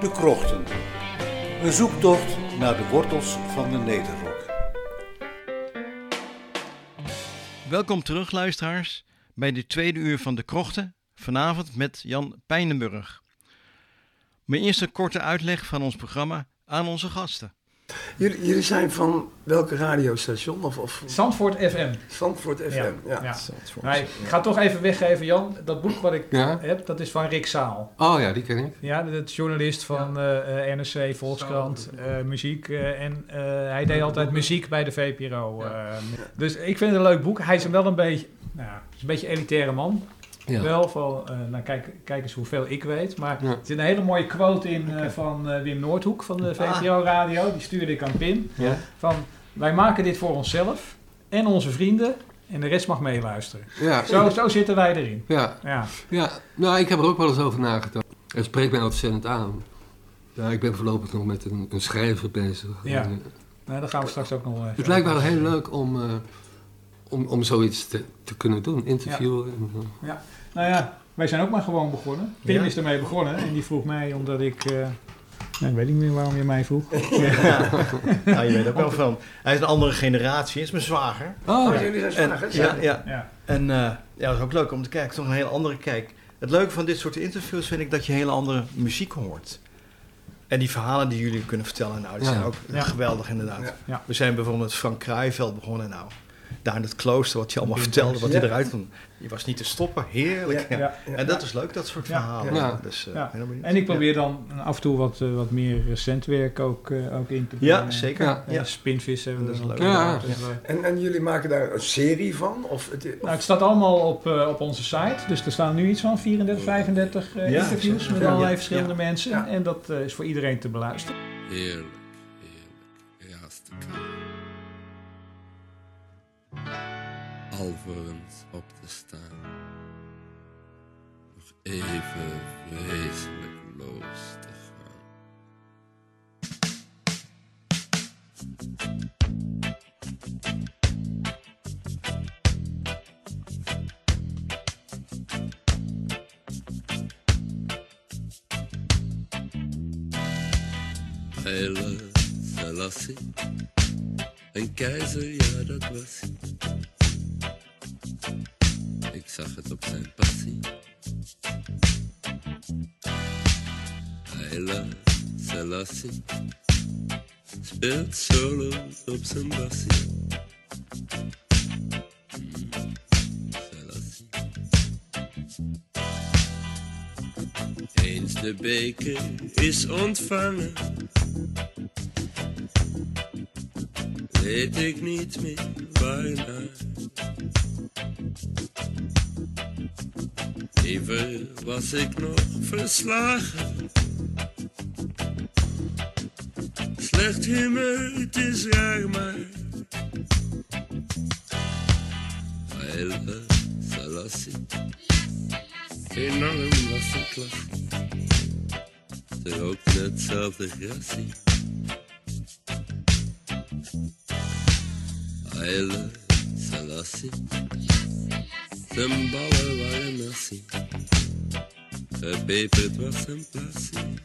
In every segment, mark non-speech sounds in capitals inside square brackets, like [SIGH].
De Krochten. Een zoektocht naar de wortels van de Nederrok. Welkom terug, luisteraars, bij de tweede uur van De Krochten. Vanavond met Jan Pijnenburg. Maar eerst een korte uitleg van ons programma aan onze gasten. Jullie, jullie zijn van welke radiostation? Of, of Zandvoort FM. Zandvoort FM, ja. Ja. Maar ik ga toch even weggeven, Jan. Dat boek wat ik Ja? heb, dat is van Rick Zaal. Oh ja, die ken ik. Ja, de de journalist van eh, eh, NRC, Volkskrant, eh, muziek. en eh, hij deed altijd muziek bij de VPRO. eh. Dus ik vind het een leuk boek. Hij is wel een beetje, nou, is een beetje een elitaire man. Ja. Wel van, eh, nou kijk, kijk eens hoeveel ik weet. Maar Ja. er zit een hele mooie quote in eh, van eh, Wim Noordhoek van de VPRO Radio. Die stuurde ik aan Pim. Ja. Van, wij maken dit voor onszelf en onze vrienden. En de rest mag meeluisteren. Ja. Zo, zo zitten wij erin. Ja. Ja. ja, nou ik heb er ook wel eens over nagedacht. Het spreekt mij ontzettend aan. Ja, ik ben voorlopig nog met een, een schrijver bezig. Ja. En, Nou, daar gaan we straks ook nog even het lijkt wel heel leuk om, om, om zoiets te, te kunnen doen, interviewen. En, eh, Nou ja, wij zijn ook maar gewoon begonnen. Pim Ja. is ermee begonnen en die vroeg mij omdat ik... eh nou, ik weet niet meer waarom je mij vroeg. [LAUGHS] Ja. nou, je weet ook wel van. Hij is een andere generatie, is mijn zwager. Oh, Oh, ja. jullie zijn En, zwagers? ja, ja. Ja. En eh, ja, dat is ook leuk om te kijken. Toch een hele andere kijk. Het leuke van dit soort interviews vind ik dat je hele andere muziek hoort. En die verhalen die jullie kunnen vertellen, nou, die Ja. zijn ook Ja. geweldig inderdaad. Ja. Ja. We zijn bijvoorbeeld met Frank Kruijveld begonnen nou. Daar in het klooster, wat hij allemaal Ja. vertelde, wat Ja. hij eruit vond. Die was niet te stoppen, heerlijk. Ja. Ja. Ja. En dat is leuk, dat soort Ja. verhalen. Ja. Dus, eh, Ja. En ik probeer dan af en toe wat, eh, wat meer recent werk ook, eh, ook in te Ja, brengen. zeker. Ja. Ja. Ja. Spinvis hebben we Dat is leuk. Ja. Dus, En, en jullie maken daar een serie van? Of het, nou, het staat allemaal op, eh, op onze site. Dus er staan nu iets van 34, 35 eh, Ja, interviews met ja, allerlei ja, verschillende ja. mensen. Ja. En dat eh, is voor iedereen te beluisteren. Heerlijk. Alvorens op te staan. Nog even vreselijk los te gaan. Haile Selassie. Een keizer, ja dat was. Zag het op zijn passie. Haile Selassie. Speelt solo op zijn bassie. Eens de beker is ontvangen weet ik niet meer waarnaar. Liever was ik nog verslagen. Slecht humeur, het is raar, maar. Haile Selassie. Enorm was de klas. Ze rookten hetzelfde grassie. Haile Selassie. Zijn ballen waren nassie. Gepeperd was zijn plassie.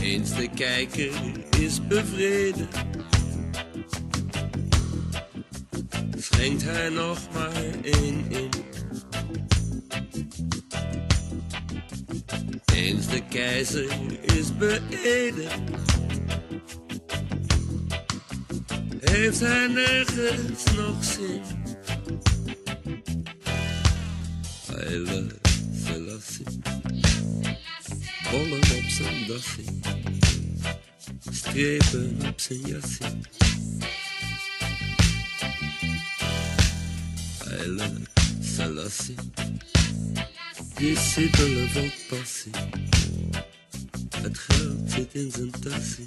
Eens de kijker is bevreden. Schenkt hij nog maar één in. Eens de keizer is beëdigd. Heeft hij nergens nog zin? Haile Selassie. Bollen op zijn dassie. Strepen op zijn jassie. Haile Selassie. Discipelen vol passie. Het geld zit in zijn tassie.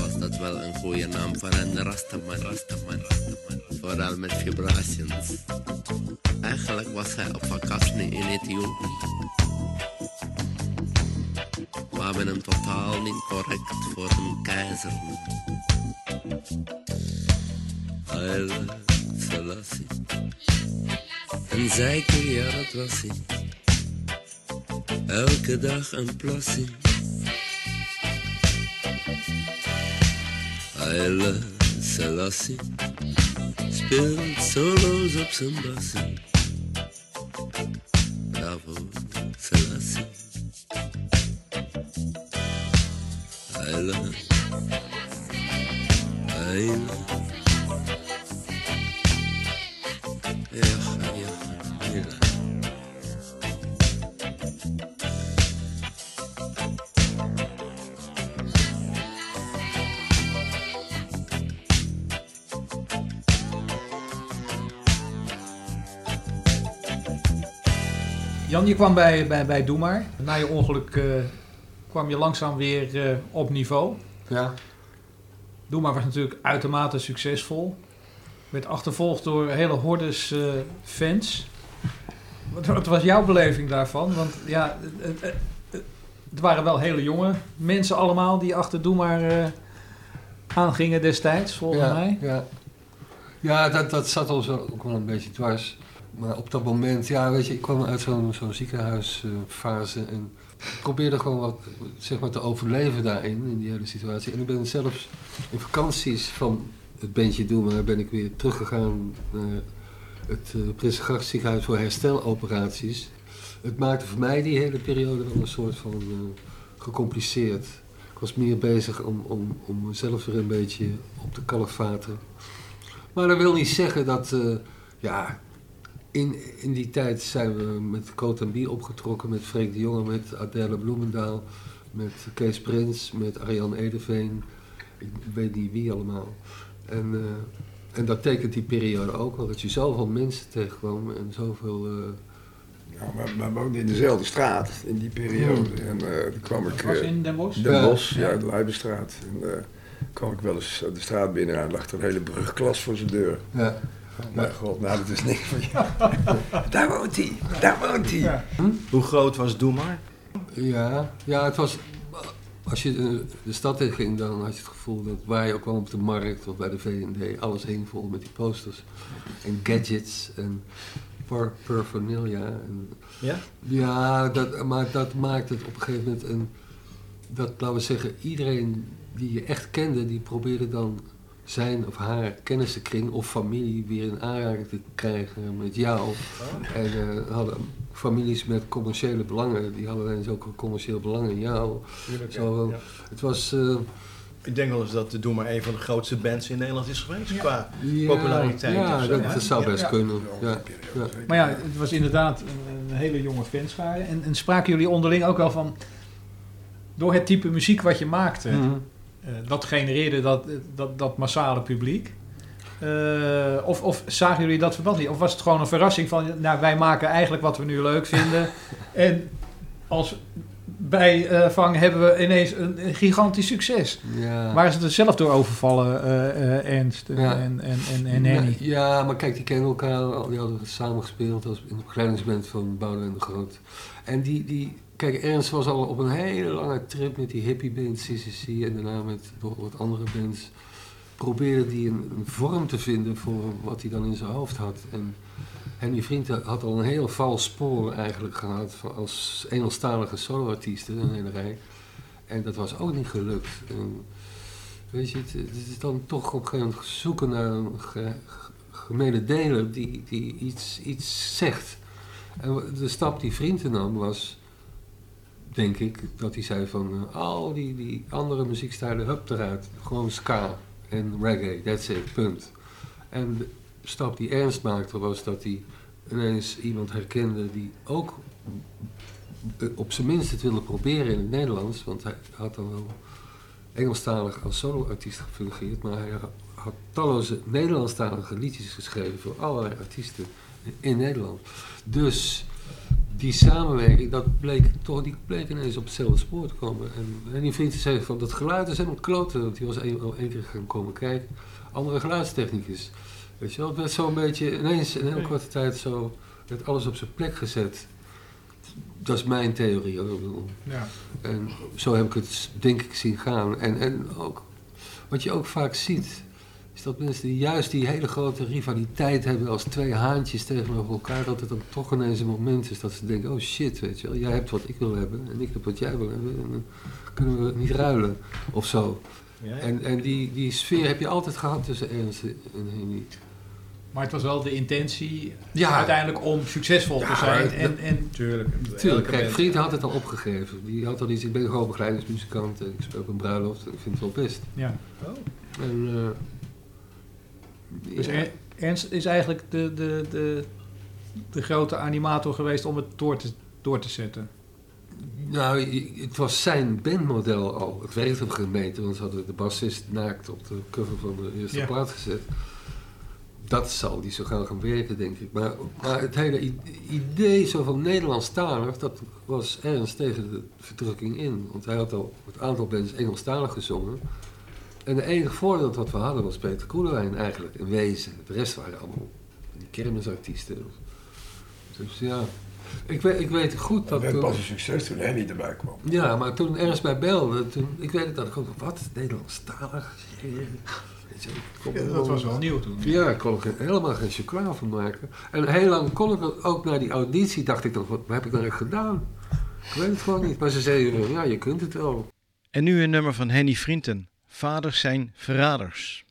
Was dat wel een goede naam voor een Rastaman, Rastaman? Vooral met vibrations. Eigenlijk was hij op vakantie in Ethiopië. We hebben hem totaal niet correct voor een keizer. Haile Selassie. En zeker, ja, dat was hij. Elke dag een plassie. Haile Selassie speelt solo's op zijn bassie. Je kwam bij, bij, bij Doe Maar. Na je ongeluk eh, kwam je langzaam weer eh, op niveau. Ja. Doe Maar was natuurlijk uitermate succesvol. Werd achtervolgd door hele hordes eh, fans. Wat, wat was jouw beleving daarvan? Want ja, het, het, waren wel hele jonge mensen allemaal die achter Doe Maar aangingen destijds, volgens ja, mij. Ja, ja dat, dat zat ons ook wel een beetje dwars. Maar op dat moment, ja, weet je, ik kwam uit zo'n zo'n ziekenhuisfase en ik probeerde gewoon wat, zeg maar, te overleven daarin, in die hele situatie. En ik ben zelfs in vakanties van het bandje Doe Maar ben ik weer teruggegaan naar het uh, Prinsengracht ziekenhuis voor hersteloperaties. Het maakte voor mij die hele periode wel een soort van eh, gecompliceerd. Ik was meer bezig om, om, om mezelf weer een beetje op de kalfvaten. Maar dat wil niet zeggen dat, eh, ja, in, in die tijd zijn we met Bier opgetrokken, met Freek de Jonge, met Adèle Bloemendaal, met Kees Prins, met Arjan Edeveen, ik weet niet wie allemaal. En, eh, en dat tekent die periode ook wel, dat je zoveel mensen tegenkwam en zoveel... eh, Ja, maar, maar we woonden in dezelfde straat in die periode. En eh toen kwam ik... Was in Den Bosch? Den Ja. Bosch, ja, de Leidenstraat. En eh, kwam ik wel eens de straat binnen en lag er een hele brugklas voor zijn deur. ja. Oh mijn god, nou dat is niks van ja. [LAUGHS] Daar woont hij, daar woont hij. Ja. Hoe groot was Doe Maar? Ja, ja, het was. Als je de, de stad in ging, dan had je het gevoel dat waar je ook kwam op de markt of bij de VND, alles hing vol met die posters. En gadgets en par paraphernalia. En, Ja? ja, dat, maar dat maakt het op een gegeven moment een. Dat, laten we zeggen, iedereen die je echt kende, die probeerde dan zijn of haar kennissenkring of familie weer in aanraking te krijgen met jou. En eh, hadden families met commerciële belangen, die hadden ineens ook een commercieel belang in jou. Zo, Ja. Het was... eh, Ik denk wel eens dat de Doe Maar een van de grootste bands in Nederland is geweest qua ja, populariteit Ja, zo, dat, zou best Ja. kunnen. Ja. Ja. Maar ja, het was inderdaad een, een hele jonge fanschare. En, en spraken jullie onderling ook wel van... Door het type muziek wat je maakte... Mhm. eh, dat genereerde dat, dat, dat massale publiek. Eh, of, of zagen jullie dat verband niet? Of was het gewoon een verrassing van... Nou, wij maken eigenlijk wat we nu leuk vinden. [LAUGHS] en als bijvang hebben we ineens een, een gigantisch succes. Ja. Waren ze er zelf door overvallen, eh, eh, Ernst en, Ja. en, en, en, en Henny? Ja, maar kijk, die kennen elkaar. Die hadden samen gespeeld als in de begeleidingsband van Boudewijn de Groot. En die, die, kijk, Ernst was al op een hele lange trip met die hippieband CCC en daarna met wat andere bands. Probeerde die een, vorm te vinden voor wat hij dan in zijn hoofd had. En Henny Vriend had al een heel vals spoor eigenlijk gehad als Engelstalige soloartiesten, een hele rij. En dat was ook niet gelukt. En, weet je, het, het is dan toch op een gegeven moment zoeken naar een ge, gemene deler die, die iets, iets zegt. En de stap die vrienden nam was, denk ik, dat hij zei van eh, al die, die andere muziekstijlen, hup eruit. Gewoon ska en reggae, that's it, punt. En de stap die Ernst maakte was dat hij ineens iemand herkende die ook eh, op zijn minst het wilde proberen in het Nederlands, want hij had dan wel Engelstalig als soloartiest gefungeerd, maar hij had talloze Nederlandstalige liedjes geschreven voor allerlei artiesten in Nederland. Dus die samenwerking, dat bleek toch, die bleek ineens op hetzelfde spoor te komen. En, en die vriend zei van, dat geluid is helemaal kloten. Want die was één één keer gaan komen kijken. Andere geluidstechnicus. Weet je wel, het werd zo'n beetje, ineens in een hele korte tijd zo, werd alles op zijn plek gezet. Dat is mijn theorie. hoor. Ja. en zo heb ik het denk ik zien gaan. En, en ook, wat je ook vaak ziet, is dat mensen die juist die hele grote rivaliteit hebben als twee haantjes tegenover elkaar, dat het dan toch ineens een moment is dat ze denken, oh shit, weet je wel, jij hebt wat ik wil hebben en ik heb wat jij wil hebben. En dan kunnen we niet ruilen of zo. Ja, ja. En, en die, die sfeer heb je altijd gehad tussen Ernst en Henny. Maar het was wel de intentie Ja. uiteindelijk om succesvol te zijn. En, en tuurlijk. Tuurlijk, kijk, had het al opgegeven. Die had al iets, ik ben gewoon begeleidingsmuzikant en ik speel op een bruiloft en ik vind het wel best. Ja. En, eh, Dus ja. Er- Ernst is eigenlijk de, de, de, de grote animator geweest om het door te, door te zetten. Nou, het was zijn bandmodel al. Het werkte op meter, want ze hadden de bassist naakt op de cover van de eerste Ja. plaat gezet. Dat zal die zo gaan gaan werken, denk ik. Maar, maar het hele idee zo van Nederlandstalig, dat was Ernst tegen de verdrukking in. Want hij had al het aantal bands Engelstalig gezongen. En de enige voorbeeld wat we hadden was Peter Koelewijn eigenlijk, in wezen. De rest waren allemaal die kermisartiesten. Dus ja, ik weet, ik weet goed Dat dat... werd pas een succes toen Henny erbij kwam. ja, maar toen ergens bij belde, toen, ik weet het dat ik ook, wat, Nederlandstalig? Weet je, ik kon dat was wel nieuw toen. Ja, ik kon er helemaal geen chocola van maken. En heel lang kon ik het ook naar die auditie, dacht ik dan, wat heb ik nou echt gedaan? Ik weet het gewoon niet. Maar ze zeiden, ja, je kunt het wel. En nu een nummer van Henny Vrienden. Vaders zijn verraders.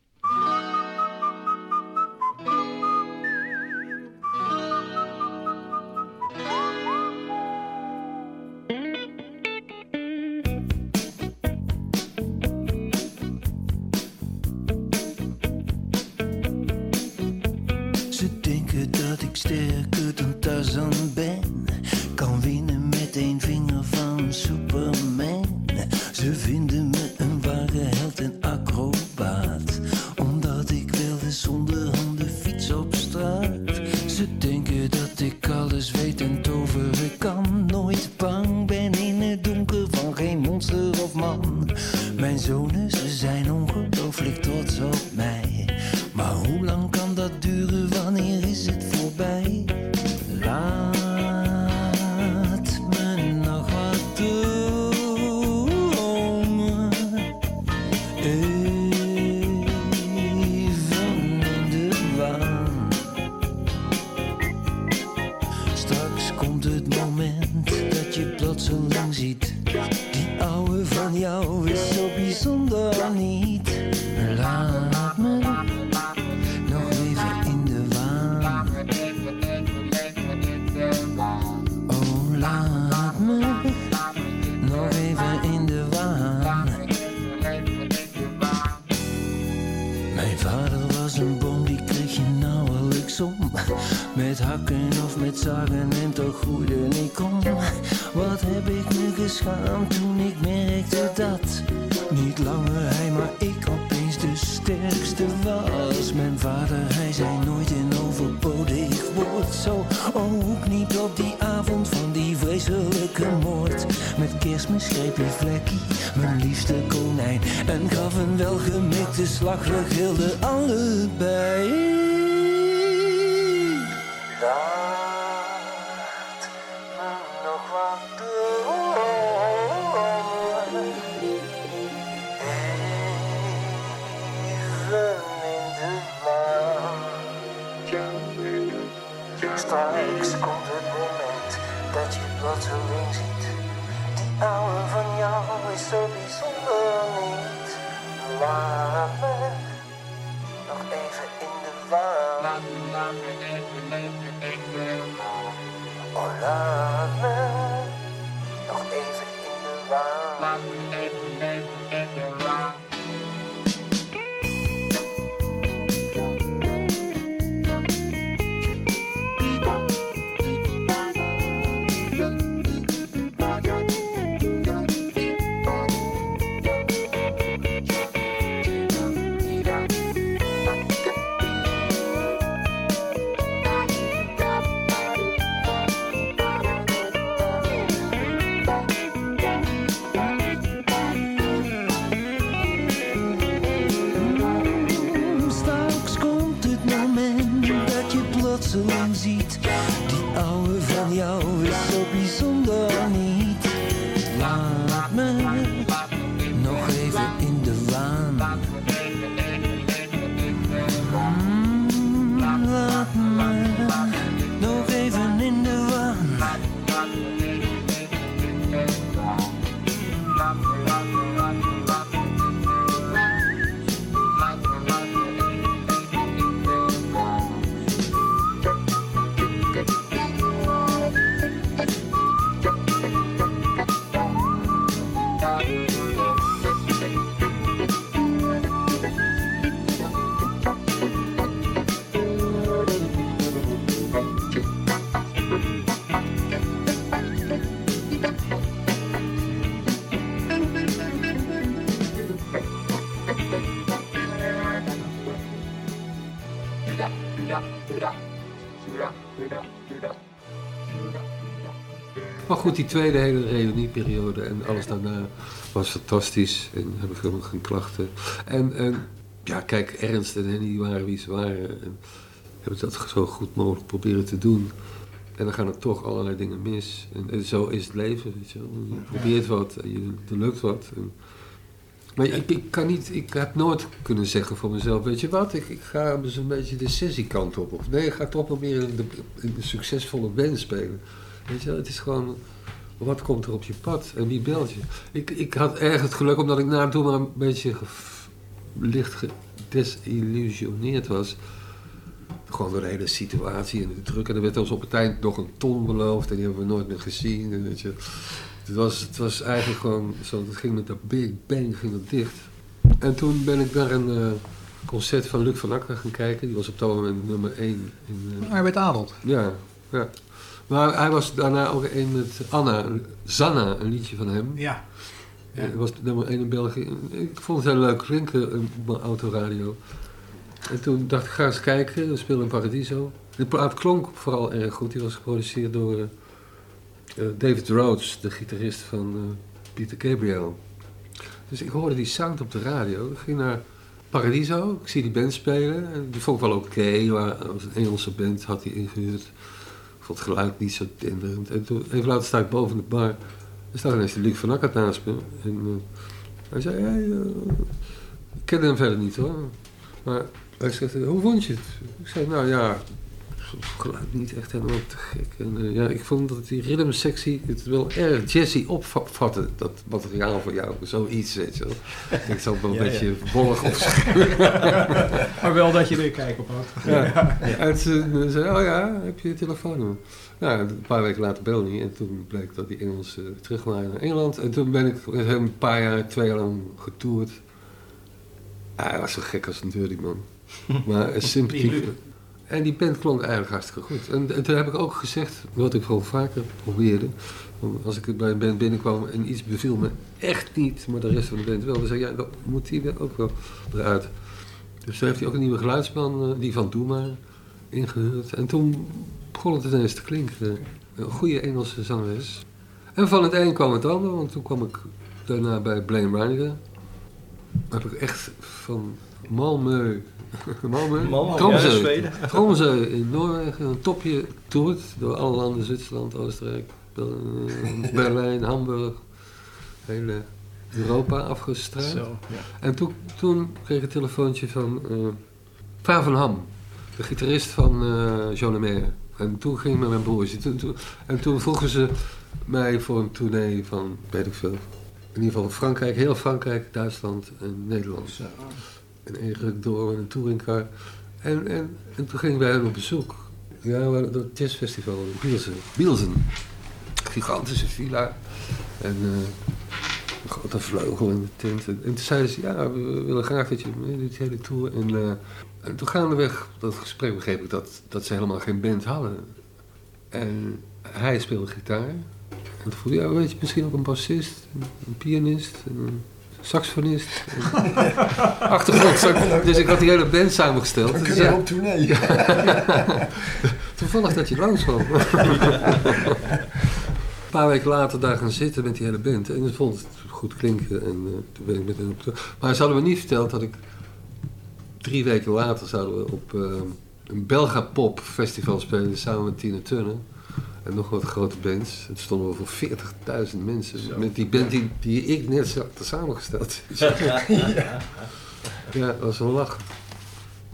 Ongelooflijk trots op mij. Maar hoe lang kan groeide ik om. Wat heb ik me geschaamd toen ik merkte dat niet langer hij, maar ik opeens de sterkste was. Mijn vader, hij zei nooit een overbodig woord. Zo ook niet op die avond van die vreselijke moord. Met kerstmis greep hij vlekkie, mijn liefste konijn. En gaf een welgemikte slag, we gilden allebei. Laat me nog even in de waan. Oh, laat me nog even in de waan. Goed, die tweede hele reunieperiode en alles daarna was fantastisch. En heb ik helemaal geen klachten. En, en ja, kijk, Ernst en Henny waren wie ze waren. En hebben dat zo goed mogelijk proberen te doen. En dan gaan er toch allerlei dingen mis. En, en zo is het leven, weet je wel. Je probeert wat en je, er lukt wat. En, maar ik, ik kan niet, ik heb nooit kunnen zeggen voor mezelf, weet je wat, ik, ik ga dus een beetje de sessiekant op. Of nee, ik ga toch wel meer in de, in de succesvolle band spelen. Weet je wel, het is gewoon, wat komt er op je pad en wie belt je? Ik, ik had erg het geluk, omdat ik na toen maar een beetje licht gedesillusioneerd was. Gewoon door de hele situatie en de druk. En er werd ons op het eind nog een ton beloofd en die hebben we nooit meer gezien. En weet je, het, was, het was eigenlijk gewoon zo, het ging met de big bang ging het dicht. En toen ben ik naar een eh, concert van Luc van Akker gaan kijken. Die was op dat moment nummer 1 in, eh, Hij werd adeld. ja, ja. Maar hij was daarna ook een met Anna, Zanna, een liedje van hem. Ja. Ja. Dat was nummer 1 in België. Ik vond het heel leuk klinken op mijn autoradio. En toen dacht ik, ga eens kijken. We speelden in Paradiso. De plaat klonk vooral erg goed. Die was geproduceerd door eh, eh, David Rhodes, de gitarist van eh, Peter Gabriel. Dus ik hoorde die sound op de radio. Ik ging naar Paradiso. Ik zie die band spelen. En die vond ik wel oké. maar als een Engelse band had hij ingehuurd. Vond het geluid niet zo tinderend. En toen, even later sta ik boven de bar. Er staat ineens de Luc van Akker naast me. En eh, hij zei, hey, ik kende hem verder niet hoor. Maar hij zegt, eh, hoe vond je het? Ik zei, nou ja, geluid niet echt helemaal te gek. En, eh, ja, ik vond dat die rhythmsectie het wel erg jazzy opvatte, dat materiaal van jou. Zoiets, weet je wel. Ik denk, zo wel een Ja, ja. beetje wollig of [LAUGHS] Maar wel dat je er kijk op had. ja. En toen zei oh ja, heb je je telefoonnummer? Nou, een paar weken later belde hij en toen bleek dat die Engelsen eh, terug waren naar Engeland. En toen ben ik met hem een paar jaar, twee jaar lang getoerd. Ah, hij was zo gek als een deur, die man. [LAUGHS] Maar een sympathiek. En die band klonk eigenlijk hartstikke goed. En, en toen heb ik ook gezegd, wat ik gewoon vaker probeerde. Als ik bij een band binnenkwam en iets beviel me echt niet, maar de rest van de band wel. Dan zei ik, ja, dan moet die er ook wel eruit. Dus toen heeft hij ook een nieuwe geluidsman, eh, die van Doe maar, ingehuurd. En toen begon het ineens te klinken. Een goede Engelse zangeres. En van het een kwam het ander, want toen kwam ik daarna bij Blaine Reiniger. Heb ik echt van [LAUGHS] Malmö, Malmö, Malmö, [LAUGHS] Tromsø, in Noorwegen, een topje toert door alle landen, Zwitserland, Oostenrijk, [LAUGHS] Berlijn, Hamburg, hele Europa afgestraald. Ja. En toen, toen kreeg ik een telefoontje van eh Vaar van Ham, de gitarist van eh Jean Lemaire. En toen ging ik met mijn broertje. Toen, toen- en toen vroegen ze mij voor een tournee van, weet ik veel. In ieder geval Frankrijk, heel Frankrijk, Duitsland en Nederland. En eigenlijk door met een touringcar. En, en, en toen gingen wij op bezoek. Ja, we hadden het jazzfestival in Bielsen. Bielsen. Gigantische villa. En eh, een grote vleugel in de tent. En, en toen zeiden ze, ja, we willen graag dat je die hele tour. En, eh, en toen gaandeweg dat gesprek begreep ik dat, dat ze helemaal geen band hadden. En hij speelde gitaar. En toen ik, ja, weet je, misschien ook een bassist, een, een pianist, een saxofonist. [LAUGHS] achtergrond. Dus ik had die hele band samengesteld. Dan Dus kunnen we ja, op tournee. [LAUGHS] toevallig dat je langs kwam. Een paar weken later daar gaan zitten met die hele band. En ik vond het goed klinken. En eh, toen ben ik met hen op. Maar ze hadden me niet verteld dat ik... Drie weken later zouden we op eh, een Belga Pop festival spelen samen met Tina Turner. En nog wat grote bands. Het stonden wel voor 40.000 mensen. Met die band die, die ik net zo- had samengesteld. [LAUGHS] ja, dat was wel lachen.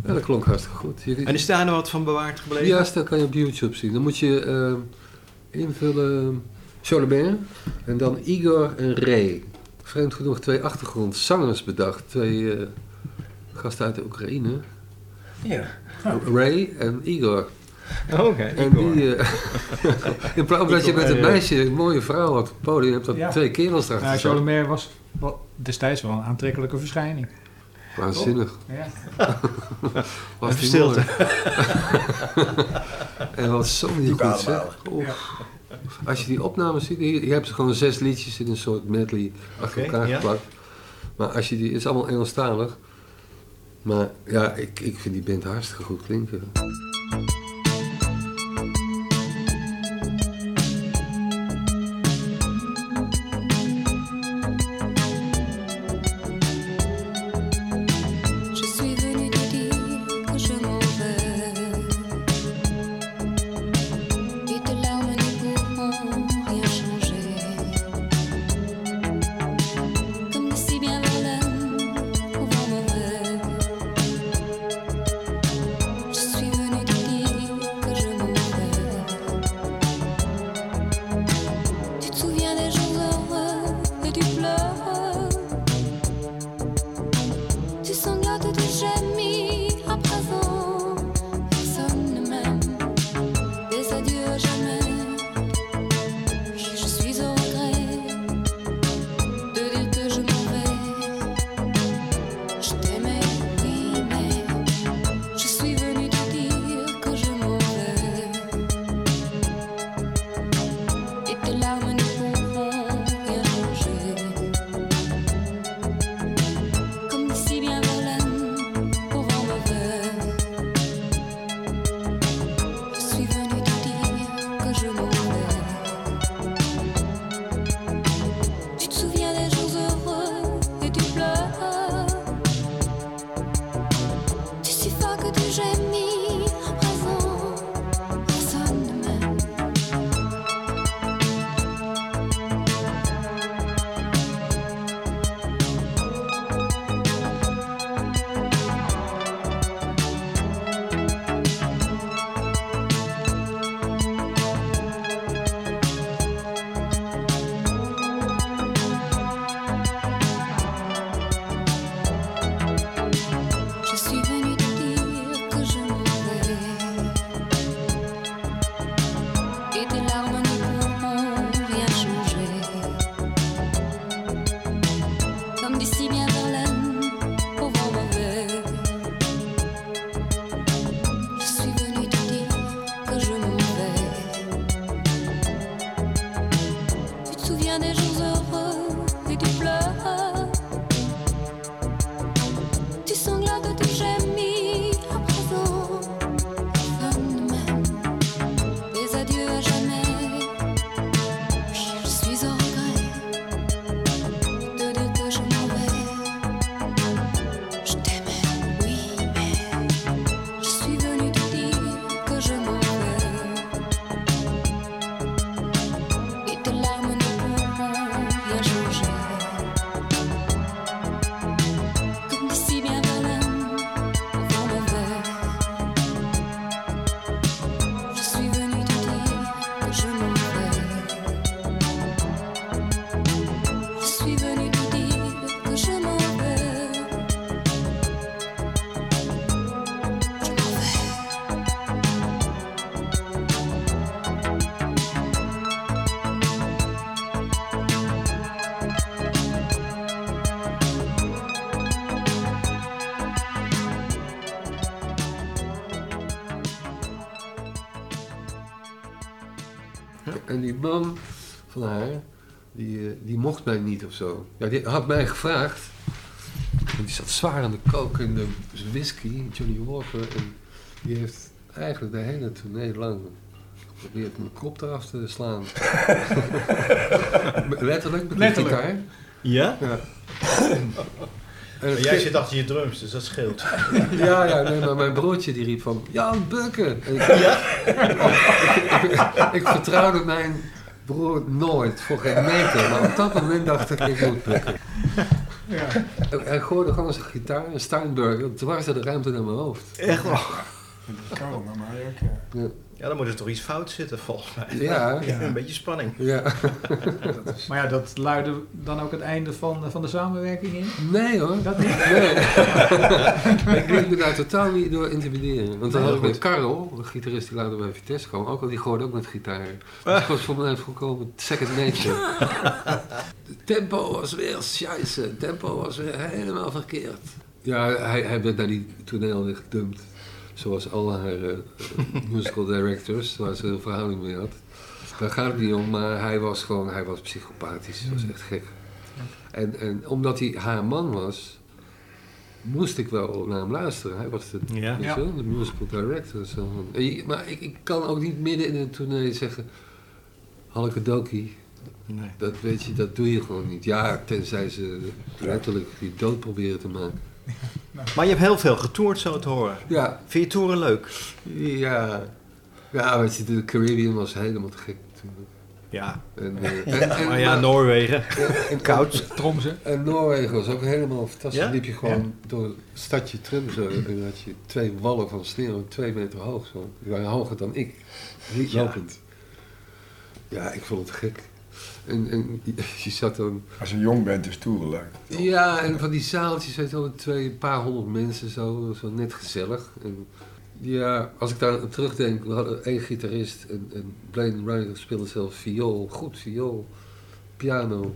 Ja, dat klonk hartstikke goed. Je- En is daar nog wat van bewaard gebleven? ja, dat kan je op YouTube zien. Dan moet je eh, invullen Charlemagne en dan Igor en Ray. Vreemd genoeg twee achtergrondzangers bedacht. Twee eh, gasten uit de Oekraïne. Ja. Ray en Igor. Oké. En Igor. die, eh, [LAUGHS] in plaats dat je met een en Ray. meisje, een mooie vrouw op het podium hebt, dat Ja. twee kerels erachter Nou, staan. Charlemagne was wel, destijds wel een aantrekkelijke verschijning. Waanzinnig. Ja. [LAUGHS] Was Even stilte. [LAUGHS] en wat zong die goed, zeg. Als je die opnames ziet, je, je hebt gewoon zes liedjes in een soort medley achter elkaar ja. geplakt. Maar als je die, het is allemaal Engelstalig. Maar ja, ik, ik vind die band hartstikke goed klinken. Van haar, die, eh, die mocht mij niet of zo. Ja, die had mij gevraagd. En die zat zwaar aan de kook en de whisky, Johnny Walker. En die heeft eigenlijk de hele tournee lang geprobeerd mijn kop eraf te slaan. [LAUGHS] Letterlijk met de Letterlijk. gitaar. Ja? Ja. En jij zit achter je drums, dus dat scheelt. [LAUGHS] Ja, ja, nee, maar mijn broertje die riep van, Jan Bukken. En ik, [LAUGHS] ik, ik vertrouwde mijn broer nooit, voor geen meter. Maar op dat moment dacht ik, ik moet. Ja. Hij gooide gewoon zijn gitaar, een Steinberger, dwars door de ruimte naar mijn hoofd. Echt wel? Dat kan, maar mij ook, ja. Ja, dan moet er toch iets fout zitten, volgens mij. Ja. [LAUGHS] Een beetje spanning. Ja. [LAUGHS] Maar ja, dat luidde dan ook het einde van, van de samenwerking in? Nee hoor. Dat niet? Nee. [LAUGHS] ik liet me daar totaal niet door intimideren. Want dan Nee, had ik met Karel, een gitarist die later bij Vitesse kwam, ook al die gooide ook met gitaar. Dus het was voor mij volkomen second nature. Het tempo was weer scheisse. Het tempo was weer helemaal verkeerd. Ja, hij, hij werd naar die toneel weer gedumpt. Zoals al haar eh, musical directors, waar ze een verhouding mee had. Daar gaat het niet om, maar hij was gewoon, hij was psychopathisch. Hij was echt gek. En, en omdat hij haar man was, moest ik wel naar hem luisteren. Hij was de, Ja. weet je wel, de musical director. Zo. Maar ik, ik kan ook niet midden in een tournee zeggen... Hanneke Doki, Nee. dat weet je, dat doe je gewoon niet. Ja, tenzij ze letterlijk die dood proberen te maken. Maar je hebt heel veel getoerd, zo te horen. Ja, Vind je toeren leuk? ja. Ja, weet je, de Caribbean was helemaal te gek natuurlijk. Ja. En, eh, [LAUGHS] en, en- Maar ja, maar- Noorwegen. en- [LAUGHS] Koud. Tromsen. En Noorwegen was ook helemaal fantastisch. Ja? liep je gewoon door het stadje Tromsø en dan had je twee wallen van sneeuw, twee meter hoog zo. Die waren hoger dan ik, niet Ja. lopend. Ja, ik vond het gek. En, en [LAUGHS] je zat dan... Als je jong bent is toeren leuk. Ja, en van die zaaltjes, weet je wel, twee, een paar honderd mensen zo, zo net gezellig. En ja, als ik daar aan terugdenk, we hadden één gitarist en, en Blaine Reiniger speelde zelf viool, goed viool, piano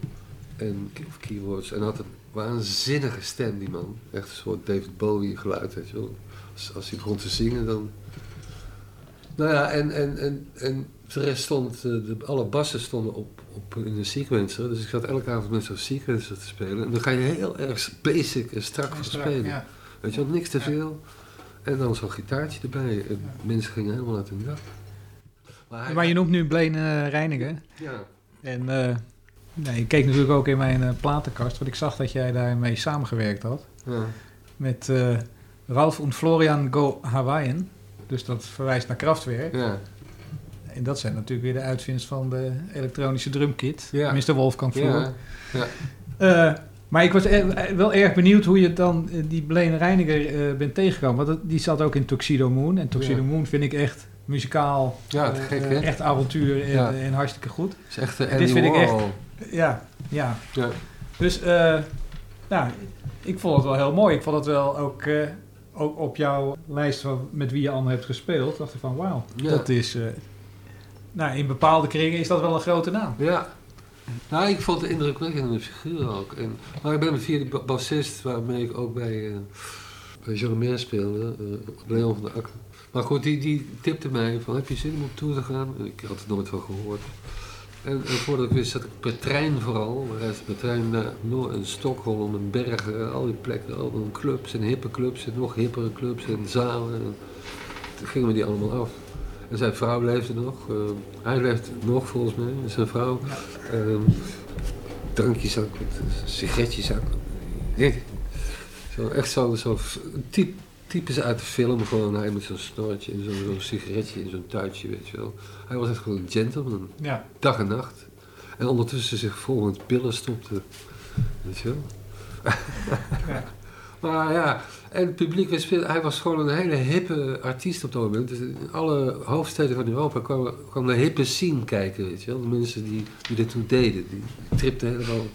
en keyboards. En had een waanzinnige stem, die man. Echt een soort David Bowie geluid, weet je wel. Als, als hij begon te zingen, dan... Nou ja, en, en, en, en de rest stond, eh, de, alle bassen stonden op, op in een sequencer. Dus ik zat elke avond met zo'n sequencer te spelen. En dan ga je heel erg basic en strak van spelen. Ja. Weet je wel, niks te veel. En dan zo'n gitaartje erbij. En mensen gingen helemaal uit hun dak. Maar, hij- Maar je noemt nu Blaine uh, Reinigen. Ja. En eh nee, ik keek natuurlijk ook in mijn eh, platenkast, want ik zag dat jij daarmee samengewerkt had. ja. Met eh Ralf en Florian Go Hawaiian. Dus dat verwijst naar Kraftwerk. Ja. En dat zijn natuurlijk weer de uitvinders van de elektronische drumkit. Ja. Tenminste, Wolfgang Vloer. Ja. Eh, maar ik was er- wel erg benieuwd hoe je dan eh, die Blaine Reiniger eh, bent tegengekomen. Want die zat ook in Tuxedo Moon. En Tuxedo Ja. Moon vind ik echt muzikaal, Ja, eh, gek, eh, hè? echt avontuur en, Ja. en hartstikke goed. Het is echt de Dit vind ik echt-. Ja, ja. Ja. Dus eh, nou, ik vond het wel heel mooi. Ik vond het wel ook, eh, ook op jouw lijst van met wie je allemaal hebt gespeeld. dacht ik van wauw, Ja. dat is... eh, nou, in bepaalde kringen is dat wel een grote naam. Ja. Nou, ik vond het indrukwekkende figuur ook. En, maar ik ben met ba- bassist, waarmee ik ook bij, eh bij Jean speelde, eh, Leon van der Akker. Maar goed, die, die tipte mij van, heb je zin om op tour te gaan? En ik had er nooit van gehoord. En, voordat ik wist, zat ik per trein vooral. Per trein naar Noor en Stockholm en Bergen, en al die plekken, al die clubs en hippe clubs en nog hippere clubs en zalen. En toen gingen we die allemaal af. En zijn vrouw leefde nog. eh, hij leeft nog volgens mij, zijn vrouw. Ehm drankjes ook, sigaretjes ook. Zo, echt zo'n zo, typ, typisch uit de film, gewoon hij met zo'n snorretje en zo'n sigaretje in zo'n tuitje, weet je wel. Hij was echt gewoon een gentleman, Ja, dag en nacht. En ondertussen zich vol met pillen stopte, weet je wel. Ja. [LAUGHS] Maar ja, en het publiek, hij was gewoon een hele hippe artiest op dat moment. Dus in alle hoofdsteden van Europa kwam, kwam de hippe scene kijken, weet je wel. De mensen die, die dit toen deden, die tripten helemaal.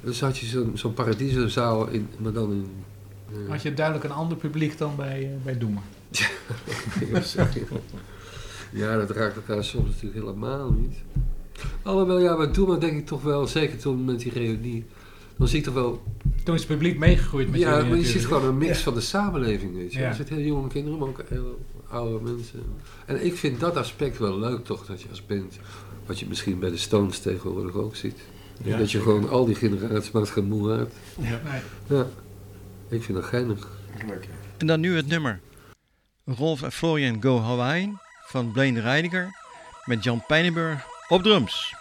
Dus had je zo'n zo'n paradisozaal, in, maar dan in... eh, had je duidelijk een ander publiek dan bij, eh, bij Doemer. [LAUGHS] ja, dat raakt elkaar soms natuurlijk helemaal niet. Alhoewel, ja, maar toen denk ik toch wel, zeker toen met die reunie, dan zie ik toch wel Toen is het publiek meegegroeid met ja, jullie maar je ziet gewoon een mix Ja. van de samenleving, weet je. Ja. Er zitten heel jonge kinderen, maar ook heel oude mensen. En ik vind dat aspect wel leuk, toch, dat je als band, wat je misschien bij de Stones tegenwoordig ook ziet. Ja, dat je gewoon al die generaties maakt geen moe uit. Nee. Ja, ik vind dat geinig. Leuk, ja. En dan nu het nummer. Rolf en Florian Go Hawaii van Blaine Reiniger met Jan Pijnenburg op drums.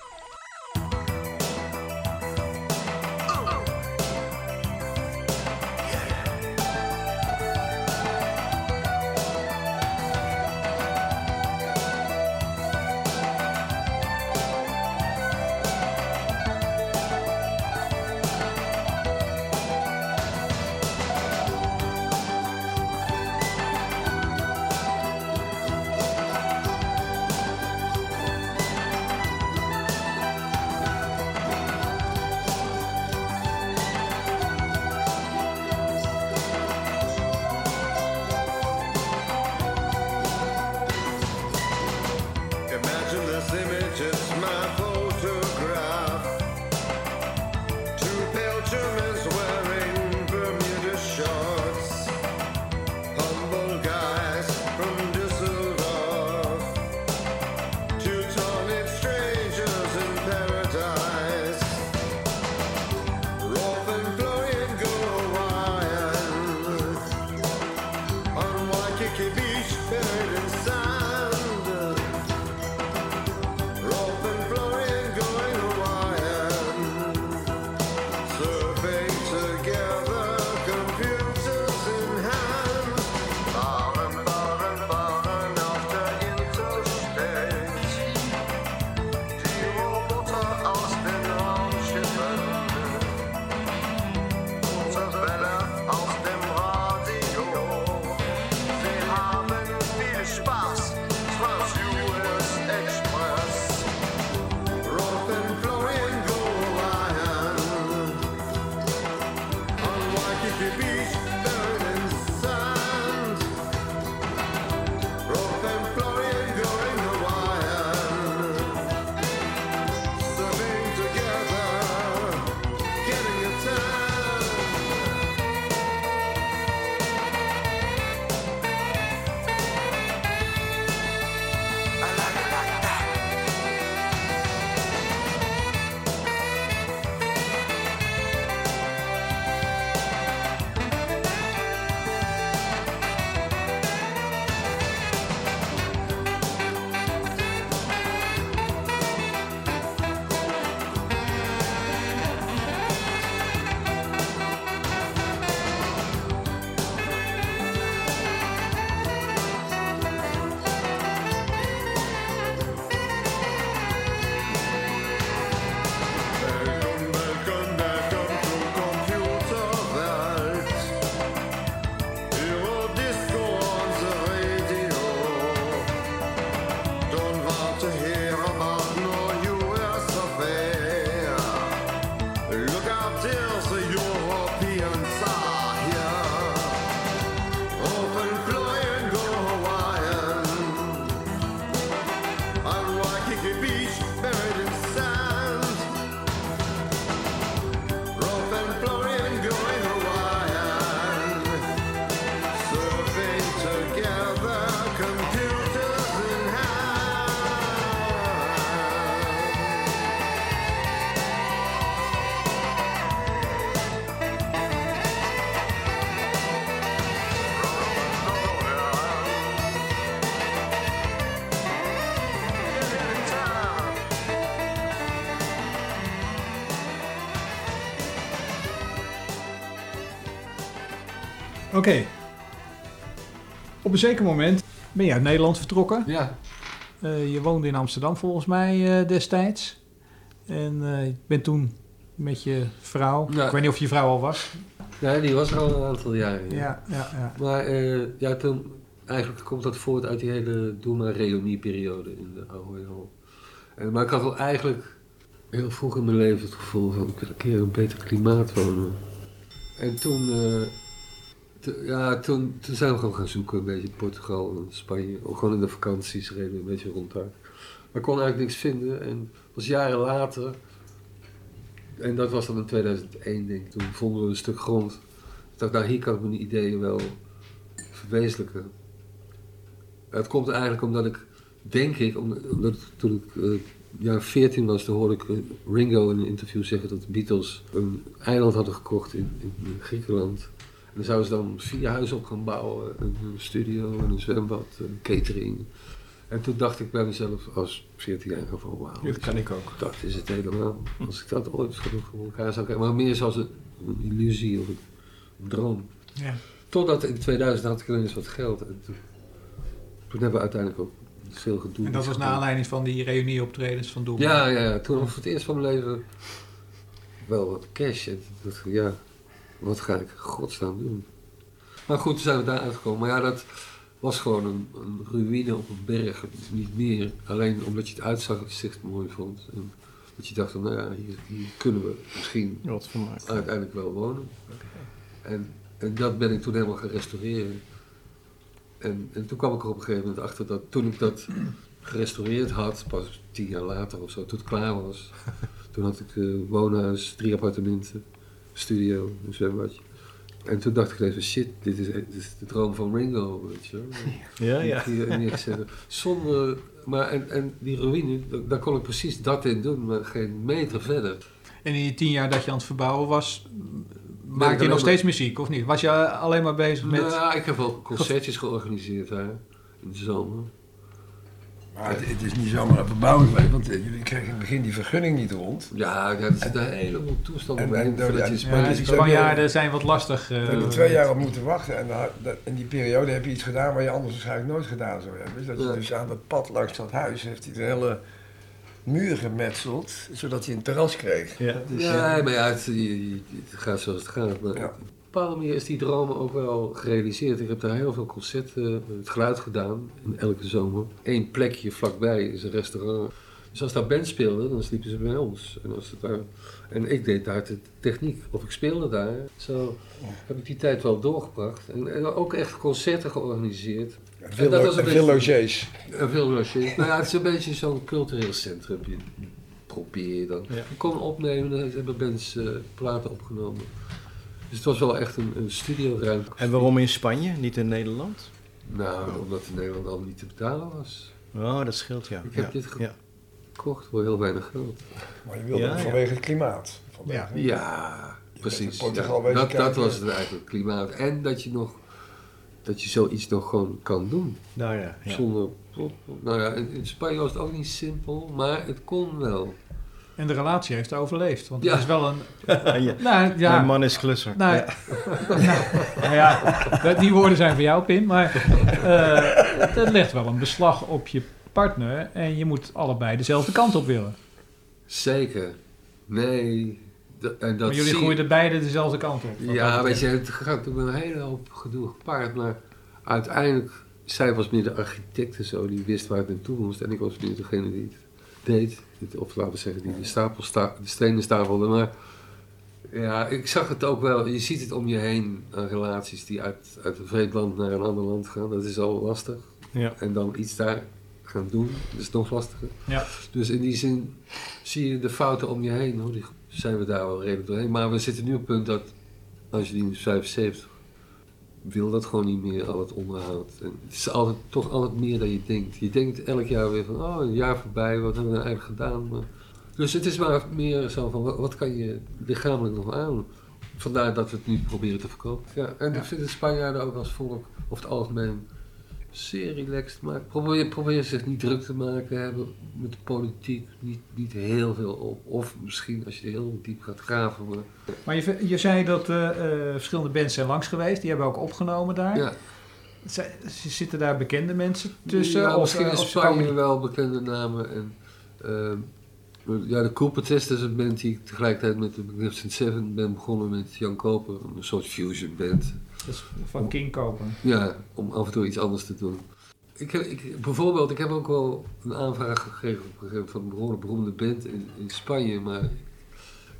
Op een zeker moment ben je uit Nederland vertrokken. Ja, Eh, je woonde in Amsterdam volgens mij eh, destijds. En eh, je bent toen met je vrouw... Ja. Ik weet niet of je vrouw al was. nee, die was er al een aantal jaren. ja. Ja, ja, ja. Maar eh, ja, toen, eigenlijk komt dat voort uit die hele Doe maar reunieperiode in de AOL. En, maar ik had al eigenlijk heel vroeg in mijn leven het gevoel van ik wil een keer een beter klimaat wonen. En toen, eh, ja, toen, toen zijn we gewoon gaan zoeken, een beetje Portugal en Spanje. Gewoon in de vakanties reden we een beetje rond daar. Maar ik kon eigenlijk niks vinden en was jaren later. En dat was dan in 2001 denk ik. Toen vonden we een stuk grond. Ik dacht, nou hier kan ik mijn ideeën wel verwezenlijken. Het komt eigenlijk omdat ik, denk ik, omdat, toen ik eh, jaar 14 was, toen hoorde ik eh, Ringo in een interview zeggen dat de Beatles een eiland hadden gekocht in Griekenland. En daar zouden ze dan vier huizen op gaan bouwen, een, een studio en een zwembad, een catering. En toen dacht ik bij mezelf als 14 jaar van wauw, Dat kan ik ook. dat is het helemaal. Als ik dat ooit genoeg voor elkaar zou krijgen. Maar meer zoals een, een illusie of een, een droom. ja. Totdat in 2000 had ik ineens wat geld. En toen, toen hebben we uiteindelijk ook veel gedoe. En dat was naar aanleiding van die reunieoptredens van Doel. Ja, ja, ja. Toen ik voor het eerst van mijn leven wel wat cash. En ja, wat ga ik in godsnaam doen? Maar goed, toen zijn we daar uitgekomen. Maar ja, dat was gewoon een, een ruïne op een berg. Niet meer. Alleen omdat je het uitzicht mooi vond. En dat je dacht, van, nou ja, hier, hier kunnen we misschien Wat uiteindelijk wel wonen. En, en dat ben ik toen helemaal gaan restaureren. En, en toen kwam ik er op een gegeven moment achter dat toen ik dat gerestaureerd had, pas tien jaar later of zo, toen het klaar was, [LAUGHS] toen had ik een woonhuis, drie appartementen, studio, een zwembadje. En toen dacht ik even, shit, dit is, dit is de droom van Ringo, weet je wel. [LAUGHS] Ja, ja. Zonder, maar en, en die ruïne, daar, kon ik precies dat in doen, maar geen meter verder. En in die tien jaar dat je aan het verbouwen was, ik maakte je nog maar- steeds muziek, of niet? Was je alleen maar bezig met... Nou, ik heb wel concertjes georganiseerd daar in de zomer. Maar het, het is niet zomaar een verbouwing geweest, want eh, jullie kregen in het begin die vergunning niet rond. Ja, ja er zit een heleboel toestanden En- bij. en- voordat ja, ook Spanjaarden zijn wat lastig. Daar eh, heb je twee jaar op moeten wachten en dat- in die periode heb je iets gedaan wat je anders waarschijnlijk nooit gedaan zou hebben. Dus dat je Ja. dus aan dat pad langs dat huis heeft hij de hele muur gemetseld, zodat hij een terras kreeg. Ja. Dus, Ja, eh, maar ja, het, gaat zoals het gaat. Maar bepaalde manier is die droom ook wel gerealiseerd. Ik heb daar heel veel concerten, eh, het geluid gedaan, in elke zomer. Eén plekje vlakbij is een restaurant. Dus als daar band speelde, dan sliepen ze bij ons. En, als het daar, en ik deed daar de techniek, of ik speelde daar. Zo heb ik die tijd wel doorgebracht. En, en ook echt concerten georganiseerd. en en veel, dat lo- was een en veel beetje- logies. En veel logies. nou ja, het is een beetje zo'n cultureel centrum. Je probeer je dan. Ja. Je kon opnemen, er hebben bands eh, platen opgenomen. Dus het was wel echt een, een studioruimte. En waarom in Spanje, niet in Nederland? Nou, omdat in Nederland al niet te betalen was. Oh, dat scheelt, ja. Ik heb ja. dit ge- ja. Kocht voor heel weinig geld. Maar je wilde Ja, vanwege het klimaat. Vanwege- Ja, precies. dat, dat was het eigenlijk, klimaat. En dat je nog, dat je zoiets nog gewoon kan doen. Nou ja. ja. Zonder, nou ja, in Spanje was het ook niet simpel, maar het kon wel. En de relatie heeft overleefd. Want Ja. het is wel een... [LAUGHS] ja. Nou ja, Mijn man is klusser. nou, Ja. nou [LAUGHS] ja, dat- die woorden zijn voor jou, Pim. Maar eh het legt wel een beslag op je partner. En je moet allebei dezelfde kant op willen. Zeker. Nee. Dat, en dat maar jullie zie- groeiden beide dezelfde kant op. Ja, dat weet je, het gaat met een hele hoop gedoe gepaard. Maar uiteindelijk, zij was meer de architect en zo, die wist waar het naartoe moest. En ik was meer degene die het deed. Of laten we zeggen, die de, stapel sta, de stenen stapelde. Maar ja, ik zag het ook wel. Je ziet het om je heen aan relaties die uit, uit een vreemd land naar een ander land gaan. Dat is al lastig. Ja. En dan iets daar gaan doen, dat is nog lastiger. Ja. Dus in die zin zie je de fouten om je heen. Hoe die zijn we daar wel redelijk doorheen. Maar we zitten nu op het punt dat als je die is 75 wil dat gewoon niet meer, al het onderhoud. En het is altijd, toch altijd meer dan je denkt. Je denkt elk jaar weer van, oh, een jaar voorbij, wat hebben we nou eigenlijk gedaan? Maar, dus het is maar meer zo van, wat, kan je lichamelijk nog aan? Vandaar dat we het nu proberen te verkopen. Ja, en Ja. ik vind de Spanjaarden ook als volk, over het algemeen, zeer relaxed maakt. Probeer, probeer zich niet druk te maken hebben met de politiek. Niet, niet heel veel op. Of misschien als je heel diep gaat graven. Maar, Maar je, je zei dat eh, eh, verschillende bands zijn langs geweest. Die hebben ook opgenomen daar. ja, zitten daar bekende mensen tussen? Ja, misschien eh, in ze komen Spanje wel bekende namen. En, ehm, ja, de Cool Protest is een band die ik tegelijkertijd met de Magnificent Seven ben begonnen met Jan Koper. Een soort fusion band. Is van King Koper. Ja, om af en toe iets anders te doen. Ik heb, ik, bijvoorbeeld, ik heb ook wel een aanvraag gekregen gegeven van een behoorlijk beroemde band in, in Spanje, maar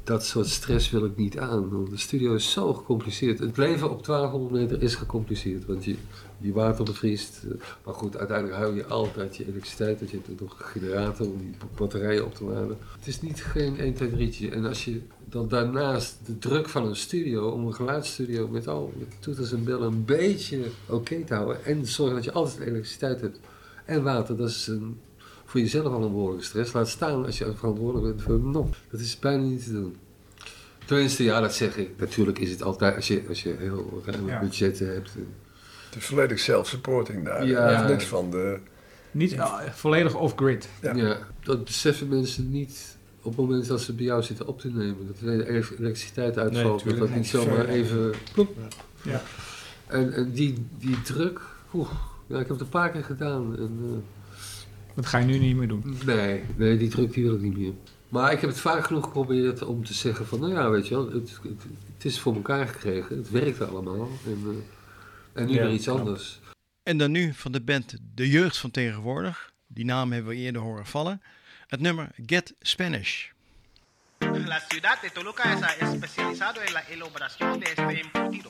dat soort stress wil ik niet aan. Want de studio is zo gecompliceerd. Het leven op 1200 meter is gecompliceerd, want je, je water bevriest. eh, Maar goed, uiteindelijk hou je altijd je elektriciteit, want je hebt nog een generator om die batterijen op te laden. Het is niet geen 1, 2, 3'tje. En als je dan daarnaast de druk van een studio, om een geluidsstudio met al met toeters en bellen een beetje oké te houden. En zorgen dat je altijd elektriciteit hebt en water, dat is een, voor jezelf al een behoorlijke stress. Laat staan als je verantwoordelijk bent voor een nop. Dat is bijna niet te doen. Tenminste, ja, dat zeg ik. Natuurlijk is het altijd, als je, als je heel ruime Ja. budgetten hebt. Het is volledig self-supporting daar. Ja. Er is niks van de... Niet eh, volledig off-grid. Ja. Ja. dat beseffen mensen niet op het moment dat ze bij jou zitten op te nemen. Dat de elektriciteit uitvalt, dat dat niet. zomaar even... Plop. Ja. En, en die, die druk, oeh, ja, ik heb het een paar keer gedaan. En, eh, Dat ga je nu niet meer doen. nee, nee, die druk die wil ik niet meer. Maar ik heb het vaak genoeg geprobeerd om te zeggen van, nou ja, weet je wel, het, het, het is voor elkaar gekregen, het werkt allemaal. En, eh, en nu Ja, weer iets anders. En dan nu van de band De Jeugd van Tegenwoordig. Die naam hebben we eerder horen vallen. Het nummer Get Spanish. La ciudad de Toluca es especializado en la elaboración de este embutido,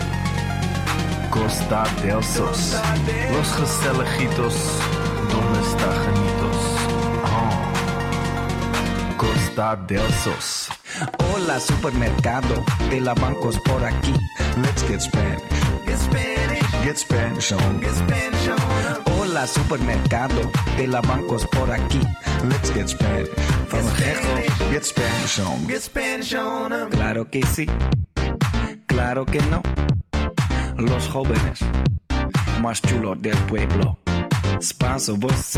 Costa del Sos. Los gezelligitos, donde está Janitos? Oh, Costa del Sos. Hola supermercado de la bancos por aquí. Let's get Spanish. Get Spanish, Get Spanish on. get Spanish on. Hola supermercado de la bancos por aquí. Let's get Spanish. Gecko. Get Spanish on. Get Spanish on. Claro que sí, claro que no. Los jóvenes más chulos del pueblo. Spanso, vos.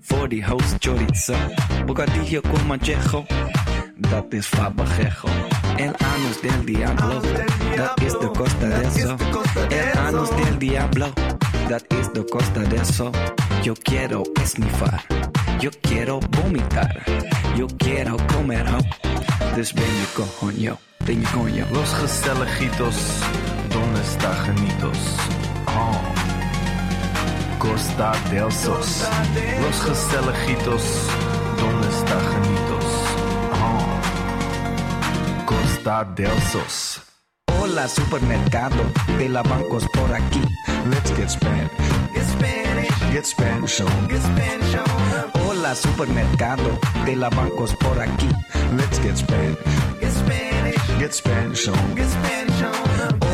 Voor die host chorizo. Bocadillo con manchejo. Dat is fabajejo. El anus del diablo. Dat is de costa de eso. El anus del diablo. Dat is de costa de eso. Yo quiero esnifar. Yo quiero vomitar. Yo quiero comer ho. Dus ben je coño. Ben je coño. Los gezelligitos, donde está Janitos? Oh, Costa del Sos. Los gezelligitos, donde está Janitos? Oh, Costa del Sos. Hola supermercado de la bancos por aquí. Let's get Spanish. Get Spanish, Get Spanish on. get Spanish on. Hola supermercado de la bancos por aquí. Let's get Spanish. Get Spanish, Get Spanish on. get Spanish on.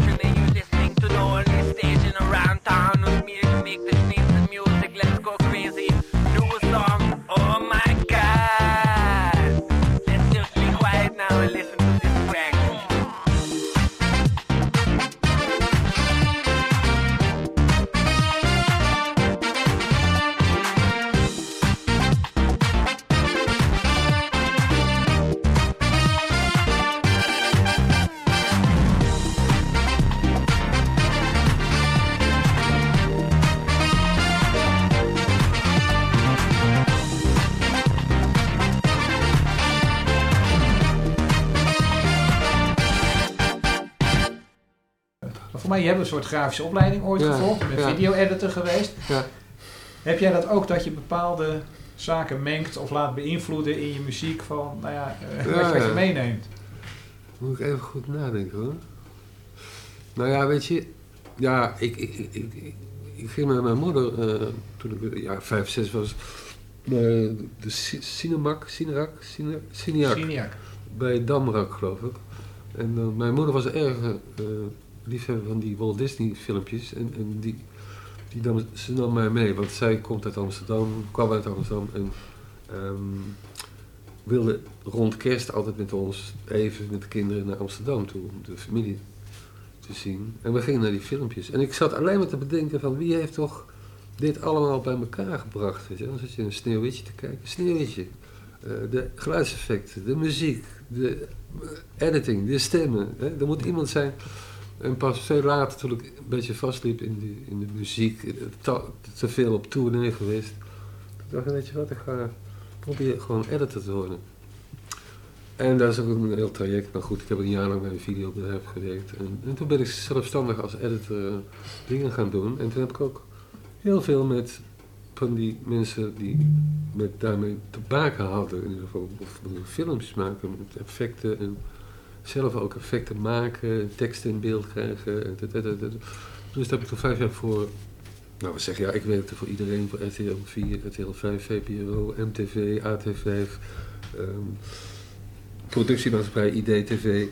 je hebt een soort grafische opleiding ooit Ja, gevolgd. Je bent video-editor geweest. Ja. Heb jij dat ook, dat je bepaalde zaken mengt of laat beïnvloeden in je muziek van, nou ja, eh, wat, je, wat je meeneemt? Moet ik even goed nadenken hoor. Nou ja, weet je, ja, ik, ik, ik, ik, ik- ging met mijn moeder, eh, toen ik ja, vijf, zes was, naar de Ci- Cinemac, Cinerak, Cine, Cineac, Cineac. bij Damrak geloof ik. En mijn moeder was erg eh, liefhebber van die Walt Disney filmpjes en, en die, die ze nam mij mee, want zij komt uit Amsterdam, kwam uit Amsterdam en ehm, wilde rond kerst altijd met ons even met de kinderen naar Amsterdam toe, om de familie te zien. En we gingen naar die filmpjes. En ik zat alleen maar te bedenken van wie heeft toch dit allemaal bij elkaar gebracht. Weet je? Dan zit je een sneeuwwitje te kijken. Sneeuwwitje. Eh, de geluidseffecten, de muziek, de eh, editing, de stemmen. Hè? Er moet iemand zijn. En pas veel later, toen ik een beetje vastliep in, die, in de muziek, te, veel op tournee geweest, toen dacht ik, weet je wat, ik ga proberen gewoon editor te worden. En dat is ook een heel traject. Maar goed, ik heb een jaar lang bij een videobedrijf gewerkt. En, en toen ben ik zelfstandig als editor eh, dingen gaan doen. En toen heb ik ook heel veel met van die mensen die met daarmee te maken hadden. In ieder geval, of films maken met effecten. En zelf ook effecten maken, teksten in beeld krijgen. Dus daar heb ik toen vijf jaar voor nou, we zeggen ja, ik werkte voor iedereen, voor RTL 4, RTL 5, VPRO, MTV, AT5, ehm, productiemaatschappij, IDTV.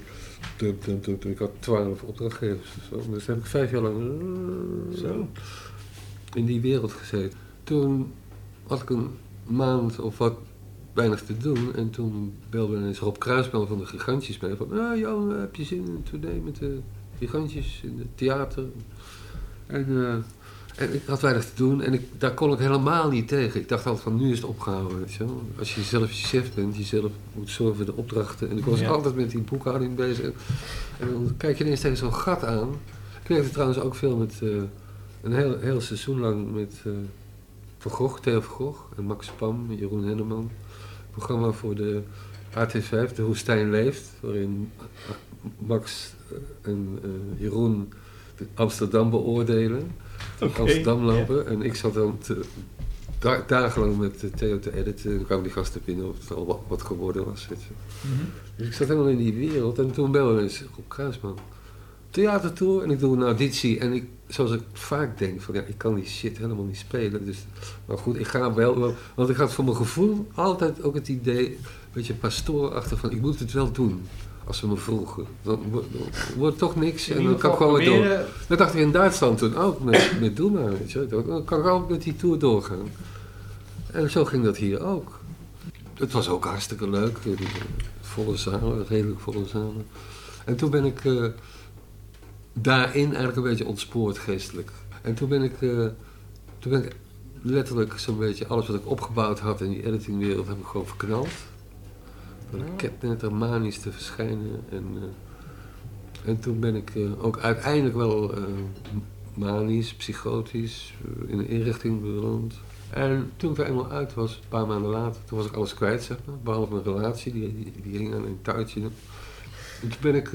Ik had twaalf opdrachtgevers. Zo. Dus heb ik vijf jaar lang eh, Zo. in die wereld gezeten. Toen had ik een maand of wat weinig te doen. En toen belde ineens Rob Kruisman van de Gigantjes mee. Van, ah Jan, heb je zin in een tournee met de Gigantjes in het theater? En, eh, en ik had weinig te doen en ik, daar kon ik helemaal niet tegen. Ik dacht altijd van, nu is het opgehouden. Weet je wel? Als je zelf je chef bent, je zelf moet zorgen voor de opdrachten. En ik was Ja. altijd met die boekhouding bezig. En dan kijk je ineens tegen zo'n gat aan. Ik werkte trouwens ook veel met, eh, een heel, heel seizoen lang met Van Gogh, Theo Van Gogh en Max Pam, Jeroen Henneman. Programma voor de AT5, De Woestijn Leeft, waarin Max eh, en eh, Jeroen Amsterdam beoordelen. Oké, Amsterdam lopen. En ik zat dan te, da- dagenlang met Theo te editen. En dan kwamen die gasten binnen of het al wat, wat geworden was. Mhm. Dus ik zat helemaal in die wereld. En toen belde eens op Kruisman. Theatertour en ik doe een auditie. En ik, zoals ik vaak denk, van ja, ik kan die shit helemaal niet spelen. Dus, maar goed, ik ga wel, Want ik had voor mijn gevoel altijd ook het idee, een beetje pastoorachtig, van ik moet het wel doen. Als ze me vroegen. Dan wo- dan wordt toch niks en dan kan ik gewoon weer door. Dat dacht ik in Duitsland toen ook, met, met Doe maar, weet je. Dan kan ik ook met die tour doorgaan. En zo ging dat hier ook. Het was ook hartstikke leuk. Volle zalen, redelijk volle zalen. En toen ben ik eh, daarin eigenlijk een beetje ontspoord geestelijk. En toen ben ik, eh, toen ben ik letterlijk zo'n beetje alles wat ik opgebouwd had in die editingwereld heb ik gewoon verknald. Door de catnetter manisch te verschijnen. En, eh, en toen ben ik eh, ook uiteindelijk wel manisch, psychotisch, in een inrichting beland. En toen ik er eenmaal uit was, een paar maanden later, toen was ik alles kwijt, zeg maar. Behalve mijn relatie, die, die, die hing aan een touwtje. En toen ben ik,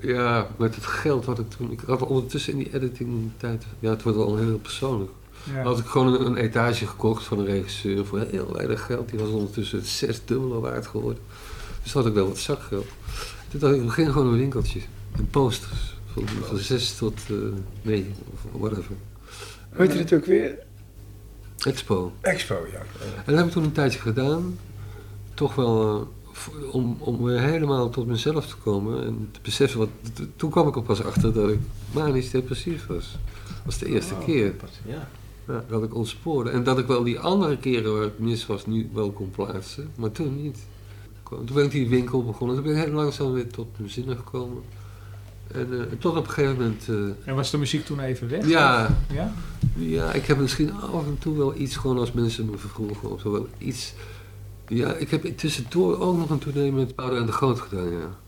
ja, met het geld wat ik toen... Ik had ondertussen in die editing tijd, ja, het wordt wel heel persoonlijk. Ja. Had ik gewoon een, een etage gekocht van een regisseur voor heel weinig geld. Die was ondertussen het zesdubbele waard geworden. Dus had ik wel wat zakgeld. Toen dacht ik, we beginnen gewoon een winkeltje. En posters. Van, van zes tot eh negen, of whatever. Weet je het ook weer? Expo. Expo, ja. En dat heb ik toen een tijdje gedaan. Toch wel eh, om, om weer helemaal tot mezelf te komen. En te beseffen wat... Toen kwam ik er pas achter dat ik manisch depressief was. Dat was de eerste Oh, keer. Ja. Ja, dat ik ontspoorde. En dat ik wel die andere keren waar ik mis was, nu wel kon plaatsen. Maar toen niet. Toen ben ik die winkel begonnen. Toen ben ik heel langzaam weer tot mijn zinnen gekomen. En eh, tot op een gegeven moment... eh, En was de muziek toen even weg? ja? Ja? ja, ik heb misschien af en toe wel iets, gewoon als mensen me vroegen of zo, wel iets. Ja, ik heb tussendoor ook nog een tournee met Boudewijn de Groot gedaan, ja.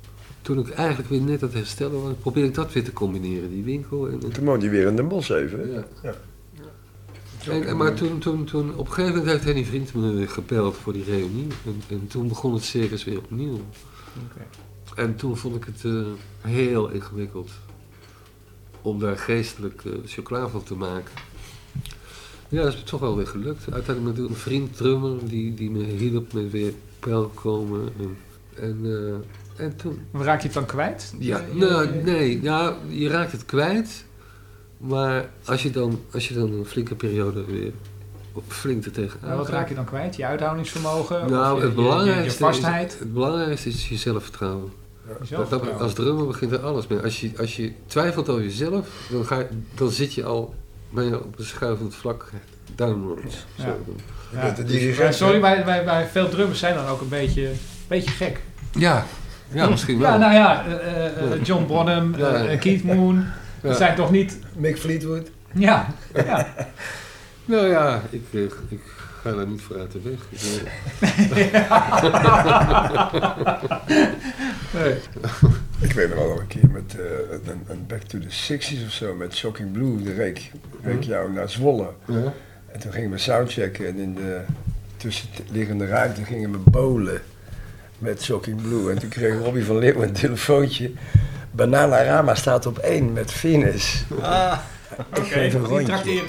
Toen ik eigenlijk weer net aan het herstellen was, probeerde ik dat weer te combineren, die winkel en... en Toen woonde je weer in Den Bosch even. Ja. Ja. En, en maar toen, toen, toen, op een gegeven moment heeft Henny Vriend me gebeld voor die reunie. En, en toen begon het circus weer opnieuw. En toen vond ik het eh, heel ingewikkeld. om daar geestelijk eh, chocola van te maken. Ja, dat is toch wel weer gelukt. Uiteindelijk met een vriend drummer die, die me hielp met weer pijl komen. En, en, eh, en toen... Maar raak je het dan kwijt? Ja, nou, nee, ja, je raakt het kwijt. Maar als je dan, als je dan een flinke periode weer flink er tegenaan Maar wat raak je dan kwijt? Je uithoudingsvermogen? Nou, je, het je- je- belangrijkste, Je, vastheid? Is, het belangrijkste is je zelfvertrouwen. Dat- dat- als drummer begint er alles mee. Als je, als je twijfelt over jezelf, dan, ga je, dan zit je al ben je op een schuivend vlak downwards. Ja. Zo. Ja. Dus- ja, sorry, wij, wij, veel drummers zijn dan ook een beetje, beetje gek. Ja, ja, misschien wel. Ja, nou ja, eh, eh, eh, John Bonham, Ja. eh, eh, Keith Moon. Dat zijn toch niet... Mick Fleetwood. Ja, ja. [LAUGHS] Nou ja, ik, eh, ik ga daar niet voor uit de weg. Ik, eh, [LAUGHS] Nee. [LAUGHS] Ik weet nog wel een keer met eh, een, een Back to the 60s of zo, met Shocking Blue, de reek, reek jou naar Zwolle. Ja. En toen gingen we soundchecken en in de tussenliggende ruimte gingen we bowlen met Shocking Blue. En toen kreeg Robbie van Leeuwen een telefoontje. Bananarama staat op één met Venus. Ah, Ik geef een die rondje.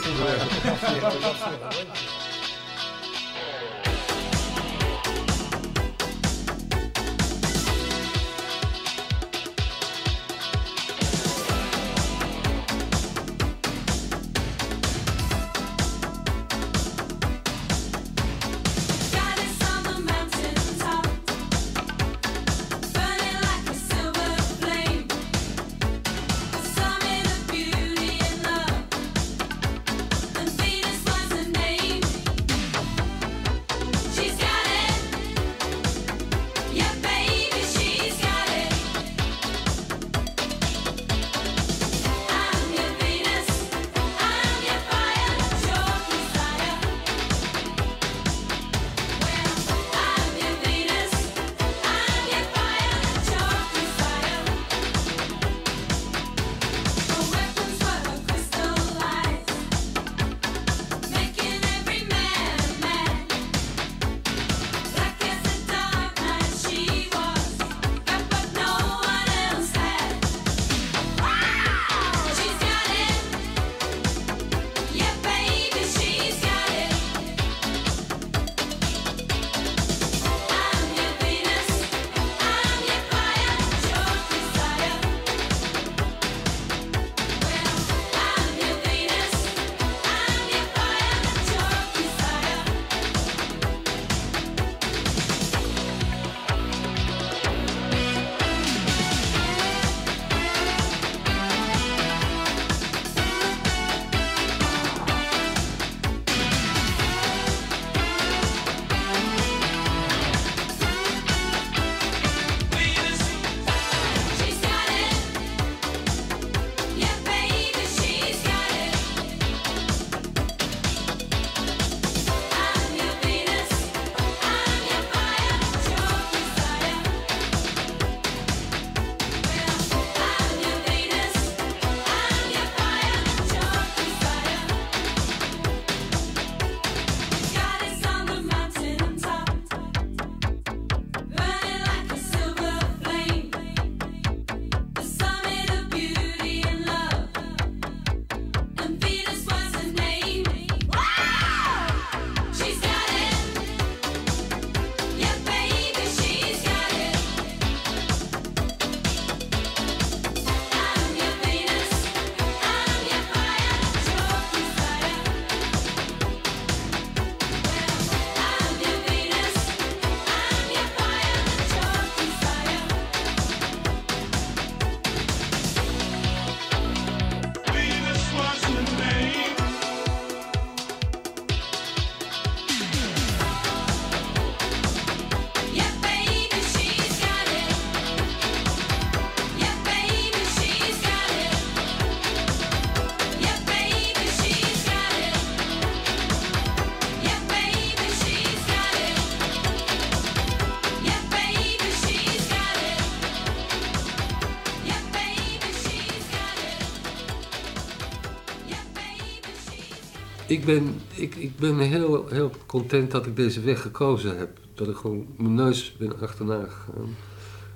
Ik ben, ik, ik ben heel, heel content dat ik deze weg gekozen heb. Dat ik gewoon mijn neus ben achterna gegaan.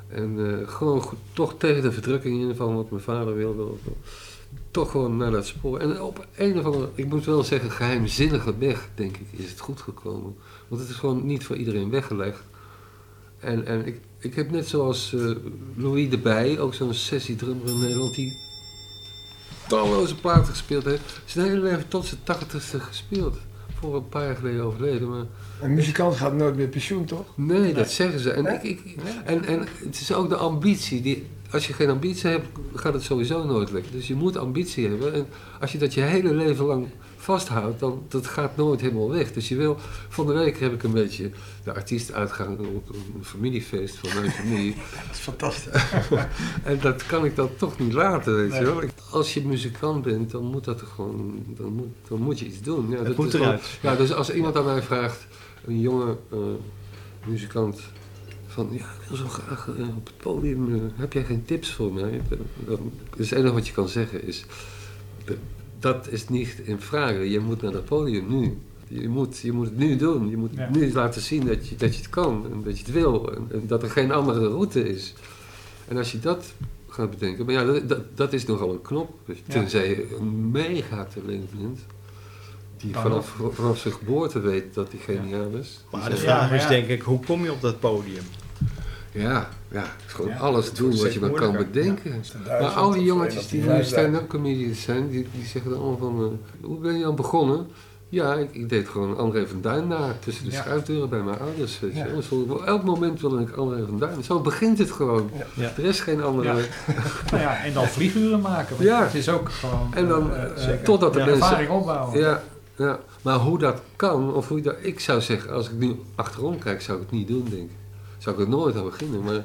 En eh, gewoon toch tegen de verdrukking in van wat mijn vader wilde. toch gewoon naar dat spoor. En op een of andere, ik moet wel zeggen, geheimzinnige weg, denk ik, is het goed gekomen. Want het is gewoon niet voor iedereen weggelegd. En, en ik, ik heb net zoals eh, Louis de Bij, ook zo'n sessiedrummer in Nederland, die talloze platen gespeeld heeft. Zijn hele leven tot zijn tachtigste gespeeld. Voor een paar jaar geleden overleden. Maar Een muzikant gaat nooit meer pensioen, toch? Nee, dat zeggen ze. En, ik, ik, en, en het is ook de ambitie. Die, als je geen ambitie hebt, gaat het sowieso nooit lukken. Dus je moet ambitie hebben. En als je dat je hele leven lang vasthoudt, dan dat gaat nooit helemaal weg. Dus je wil... Van de week heb ik een beetje de artiest uitgegaan op een familiefeest van mijn familie. [LAUGHS] Dat is fantastisch. [LAUGHS] en dat kan ik dan toch niet laten, weet Nee. je wel. Als je muzikant bent, dan moet dat er gewoon... Dan moet, dan moet je iets doen. Ja, dat moet is gewoon- eruit. ja, dus als iemand aan mij vraagt, een jonge eh, muzikant, van ja, ik wil zo graag eh, op het podium, eh, heb jij geen tips voor mij? Dan, dan- dus het enige wat je kan zeggen is, dat is niet in vragen. Je moet naar dat podium nu. Je moet, je moet het nu doen. Je moet Ja. nu laten zien dat je, dat je het kan en dat je het wil. En, en dat er geen andere route is. En als je dat gaat bedenken, maar ja, dat, dat, dat is nogal een knop. Dus Ja. Tenzij je een mega talent bent, die vanaf, vanaf zijn geboorte weet dat hij geniaal is. Maar de vraag is denk ik, hoe kom je op dat podium? Ja, ja, het is gewoon Ja, alles het doen wat je maar kan bedenken. Ja, maar al die jongetjes die nu stand-up comedians zijn, die, die zeggen dan allemaal van, eh, hoe ben je aan begonnen? Ja, ik, ik deed gewoon André van Duin na, tussen de Ja. schuifdeuren bij mijn ouders. Ja. wel. Dus op elk moment wilde ik André van Duin. Zo begint het gewoon. Ja. Er is geen andere... Ja. [LAUGHS] Nou ja, en dan vlieguren maken. want Ja. Het is ook gewoon En dan, eh, eh, totdat de ja, mensen... ervaring opbouwen. Ja, ja, maar hoe dat kan, of hoe dat... Ik zou zeggen, als ik nu achterom kijk, zou ik het niet doen, denk ik. Zou ik er nooit aan beginnen, maar...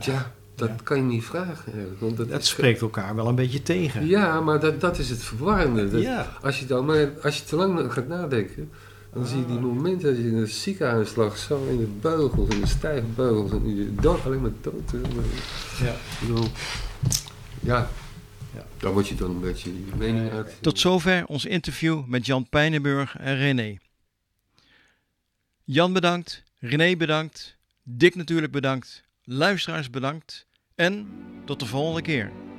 Ja, dat kan je niet vragen eigenlijk. Want dat Dat is- spreekt elkaar wel een beetje tegen. Ja, maar dat, dat is het verwarrende. Dat, Ja. als, je dan, maar als je te lang gaat nadenken, dan zie je die momenten dat je in het ziekenhuis lag, zo in de beugels, in de stijve beugels, en je dood, alleen maar dood. Ja. Bedoel, ja, daar word je dan een beetje je mening uit. Tot zover ons interview met Jan Pijnenburg en René. Jan bedankt, René bedankt, Dick natuurlijk bedankt, luisteraars bedankt en tot de volgende keer.